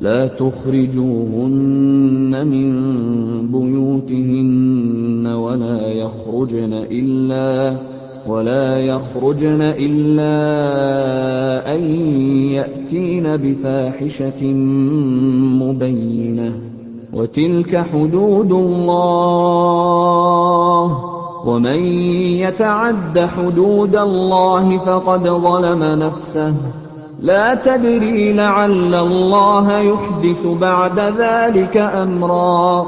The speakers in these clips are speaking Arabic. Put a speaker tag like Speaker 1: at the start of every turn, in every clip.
Speaker 1: لَا تُخْرِجُوهُنَّ مِن بُيُوتِهِنَّ وَلَا يَخْرُجْنَ إِلَّا أَن يَأْتِينَ بِفَاحِشَةٍ مُّبَيِّنَةٍ ۚ وَتِلْكَ حُدُودُ اللَّهِ ۚ وَمَن يَتَعَدَّ حُدُودَ اللَّهِ فَقَدْ ظَلَمَ نَفْسَهُ لَّا تَدْرِي لَعَلَّ اللَّهَ يُحْدِثُ بَعْدَ ذَٰلِكَ أَمْرًا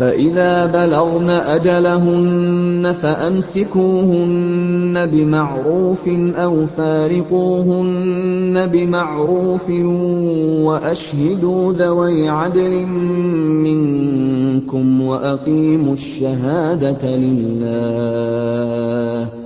Speaker 1: فَإِذَا بَلَغْنَ أَجَلَهُنَّ فَأَمْسِكُوهُنَّ بِمَعْرُوفٍ أَوْ فَارِقُوهُنَّ بِمَعْرُوفٍ وَأَشْهِدُوا ذَوَيْ عَدْلٍ مِّنكُمْ وَأَقِيمُوا الشَّهَادَةَ لِلَّهِ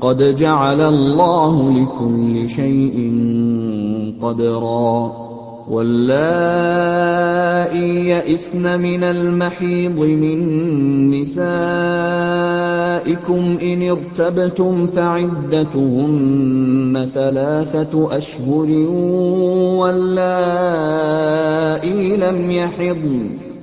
Speaker 1: قَدْ جَعَلَ اللَّهُ لِكُلِّ شَيْءٍ قَدْرًا وَاللَّائِي يَئِسْنَ مِنَ الْمَحِيضِ مِن نِّسَائِكُمْ إِنِ ارْتَبْتُمْ فَعِدَّتُهُنَّ ثَلَاثَةُ أَشْهُرٍ وَاللَّائِي لَمْ يَحِضْنَ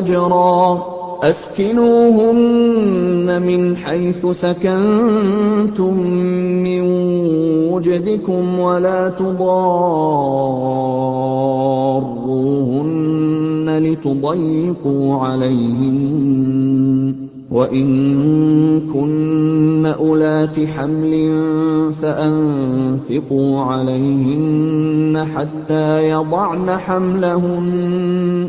Speaker 1: زَجْرًا أَسْكِنُوهُنَّ مِنْ حَيْثُ سَكَنتُم مِّن وُجْدِكُمْ وَلَا تُضَارُّوهُنَّ لِتُضَيِّقُوا عَلَيْهِنَّ ۚ وَإِن كُنَّ أُولَاتِ حَمْلٍ فَأَنفِقُوا عَلَيْهِنَّ حَتَّىٰ يَضَعْنَ حَمْلَهُنَّ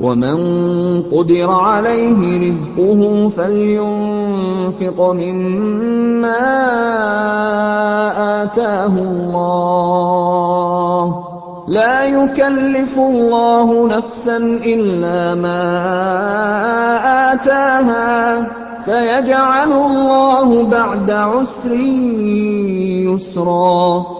Speaker 1: وَمَن قُدِرَ عَلَيْهِ رِزْقُهُ فَلْيُنفِقْ مِمَّا آتَاهُ اللَّهُ ۚ لَا يُكَلِّفُ اللَّهُ نَفْسًا إِلَّا مَا آتَاهَا ۚ سَيَجْعَلُ اللَّهُ بَعْدَ عُسْرٍ يُسْرًا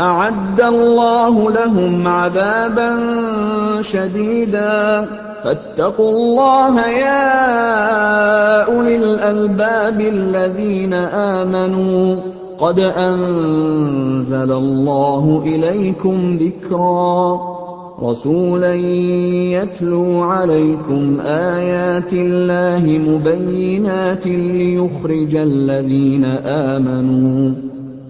Speaker 1: أَعَدَّ اللَّهُ لَهُمْ عَذَابًا شَدِيدًا ۖ فَاتَّقُوا اللَّهَ يَا أُولِي الْأَلْبَابِ الَّذِينَ آمَنُوا ۚ قَدْ أَنزَلَ اللَّهُ إِلَيْكُمْ ذِكْرًا ۚ رَّسُولًا يَتْلُو عَلَيْكُمْ آيَاتِ اللَّهِ مُبَيِّنَاتٍ لِّيُخْرِجَ الَّذِينَ آمَنُوا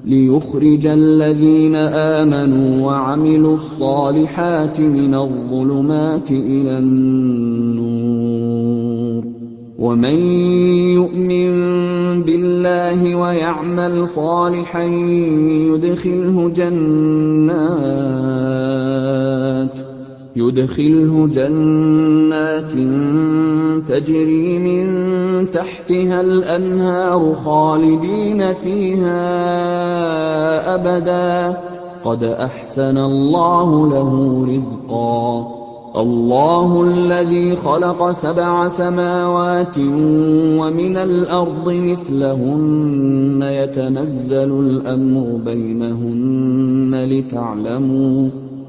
Speaker 1: لِيُخْرِجَ الَّذِينَ آمَنُوا وَعَمِلُوا الصَّالِحَاتِ مِنَ الظُّلُمَاتِ إِلَى النُّورِ ۚ وَمَن يُؤْمِن بِاللَّهِ وَيَعْمَلْ صَالِحًا يُدْخِلْهُ جَنَّاتٍ يُدْخِلْهُ جَنَّاتٍ تَجْرِي مِن تَحْتِهَا الْأَنْهَارُ خَالِدِينَ فِيهَا أَبَدًا ۚ قَدْ أَحْسَنَ اللَّهُ لَهُ رِزْقًا اللَّهُ الَّذِي خَلَقَ سَبْعَ سَمَاوَاتٍ وَمِنَ الْأَرْضِ مِثْلَهُنَّ يَتَنَزَّلُ الْأَمْرُ بَيْنَهُنَّ لِتَعْلَمُوا